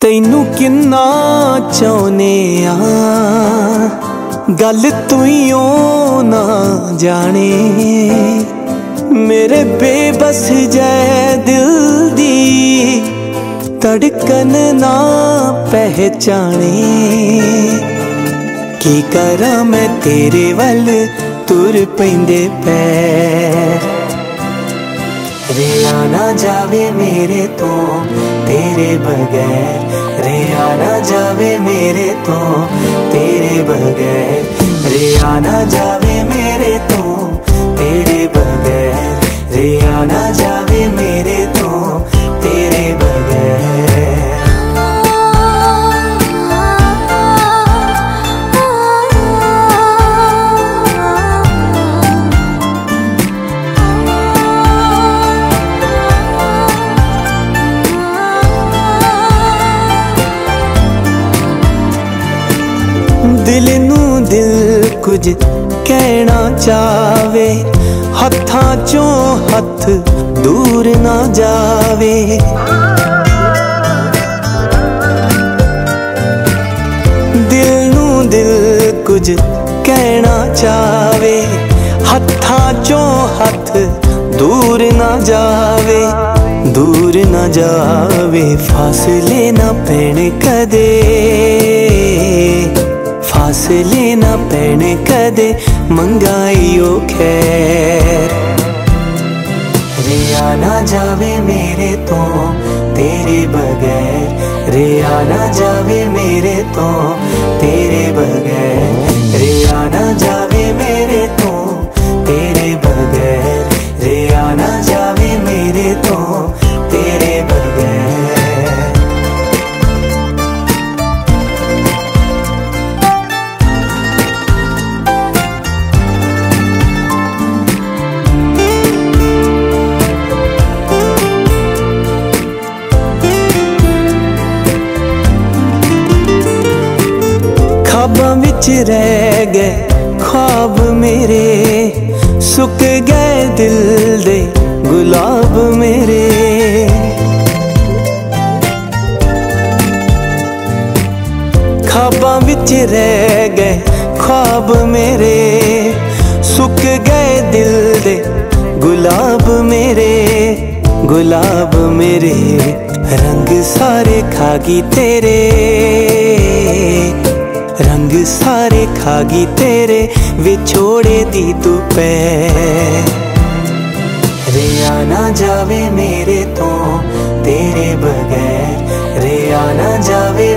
ਤੈਨੂੰ ਕਿੰਨਾ ਚਾਉਨੇ ਆ ਗੱਲ ਤੂੰ ਨਾ ਜਾਣੇ। ਮੇਰੇ ਬੇਬਸ ਜੈ ਦਿਲ ਦੀ ਧੜਕਨ ਨਾ ਪਹਿਚਾਣੇ। ਕੀ ਕਰਾਂ ਮੈਂ ਤੇਰੇ ਵੱਲ ਤੁਰ ਪੈਂਦੇ ਪੈ। ਰਿਆ ਨਾ ਜਾਵੇ ਮੇਰੇ ਤੋਂ। ਤੇਰੇ ਬਗੈਰ ਰਿਆ ਨਾ ਜਾਵੇ ਮੇਰੇ ਤੋਂ ਤੇਰੇ ਬਗੈਰ ਰਿਆ ਨਾ ਜਾਵੇ ਮੇਰੇ ਦਿਲ ਨੂੰ ਦਿਲ ਕੁਝ ਕਹਿਣਾ ਚਾਵੇ, ਹੱਥਾਂ ਚੋਂ ਹੱਥ ਦੂਰ ਨਾ ਜਾਵੇ। ਦਿਲ ਨੂੰ ਦਿਲ ਕੁਝ ਕਹਿਣਾ ਚਾਵੇ, ਹੱਥਾਂ ਚੋਂ ਹੱਥ ਦੂਰ ਨਾ ਜਾਵੇ। ਦੂਰ ਨਾ ਜਾਵੇ, ਫਾਸਲੇ ਨਾ ਪੈਣ ਕਦੇ। ਫਾਸਲੇ ਨਾ ਪੈਣ ਕਦੇ ਮੰਗਾਈਓ ਖੈਰ ਰਿਆ ਨਾ ਜਾਵੇ ਮੇਰੇ ਤੋਂ ਤੇਰੇ ਬਗੈਰ ਰਿਆ ਨਾ ਜਾਵੇ ਮੇਰੇ ਤੋਂ ਤੇਰੇ ਬਗੈਰ ਖਾਬਾਂ ਵਿੱਚ ਰਹਿ ਗਏ ਖਾਬ ਮੇਰੇ। ਸੁੱਕ ਗਏ ਦਿਲ ਦੇ ਗੁਲਾਬ ਮੇਰੇ। ਖਾਬਾਂ ਵਿੱਚ ਰਹਿ ਗਏ ਖਾਬ ਮੇਰੇ। ਸੁੱਕ ਗਏ ਦਿਲ ਦੇ ਗੁਲਾਬ ਮੇਰੇ। ਗੁਲਾਬ ਮੇਰੇ, ਰੰਗ ਸਾਰੇ ਖਾਗੀ ਤੇਰੇ। ਰੰਗ ਸਾਰੇ ਖਾ ਗਈ ਤੇਰੇ ਵਿਛੋੜੇ ਦੀ ਤੂੰ ਪੈ ਰਿਆ ਨਾ ਜਾਵੇ ਮੇਰੇ ਤੋਂ ਤੇਰੇ ਬਗੈਰ ਰਿਆ ਨਾ ਜਾਵੇ